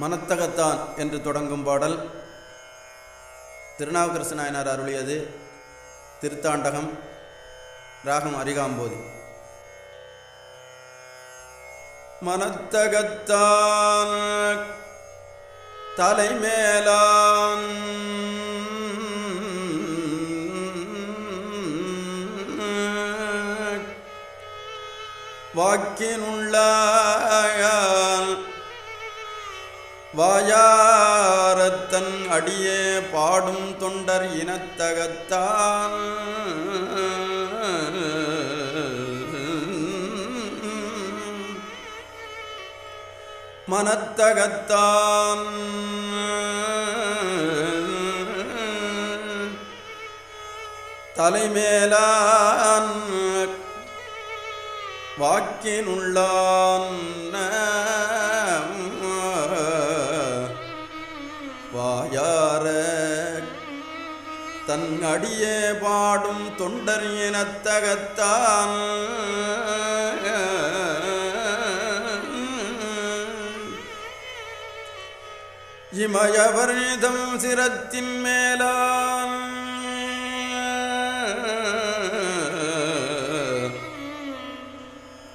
மனத்தகத்தான் என்று தொடங்கும் பாடல். திருநாவுக்கரசு நாயனார் அருளியது திருத்தாண்டகம் ராகம் அரிகாம்போதி. மனத்தகத்தான் தலைமேலான் வாக்கினுள்ளாயால் வாயாரத்தன் அடியே பாடும் தொண்டர் இனத்தகத்தான். மனத்தகத்தான். தலைமேலான் வாக்கினுள்ளான். தன் அடியே பாடும் தொண்டர் இனத்தகத்தான். இமயவர்தம் சிரத்தின் மேலான்.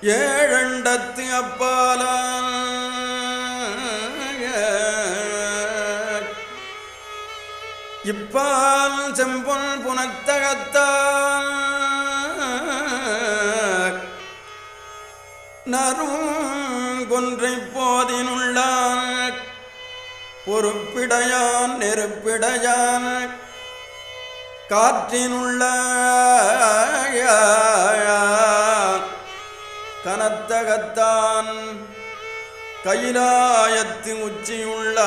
ஏழண்டத்து அப்பாலான். இப்பால் செம்பொன் புனத்தகத்தான் நறுங்கொன்றை போதினுள்ளான் பொறுப்பிடையான் நெருப்பிடையான் காற்றினுள்ள கனத்தகத்தான் கைலாயத்து உச்சியுள்ள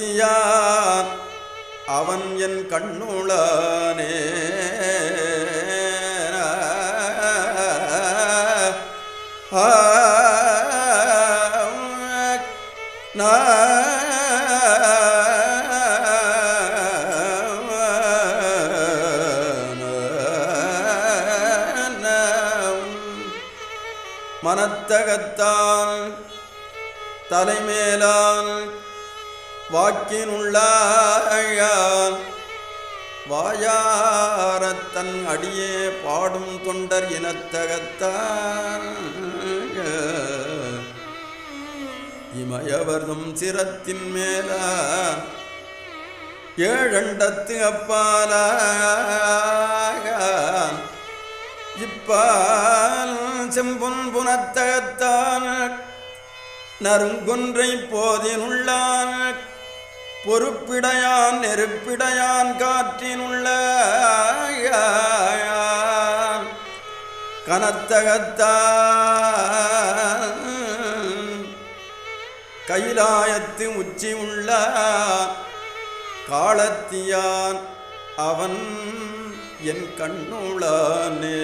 காலத்தியார் அவன் என் கண்ணுளானே. மனத்தகத்தான் தலைமேலான் வாக்கினுள்ளாயான் வாயாரத்தன் அடியே பாடும் தொண்டர் இனத்தகத்தான் இமயவர்தும் சிரத்தின் மேல ஏழண்டத்து அப்பால இப்பால் செம்பொன் புனத்தகத்தான் நறுங்கொன்றை போதினுள்ளான் பொறுப்பிடையான் நெருப்பிடையான் காற்றினுள்ள கனத்தகத்தான் கைலாயத்து உச்சி உள்ள காலத்தியான் அவன் என் கண்ணுளானே.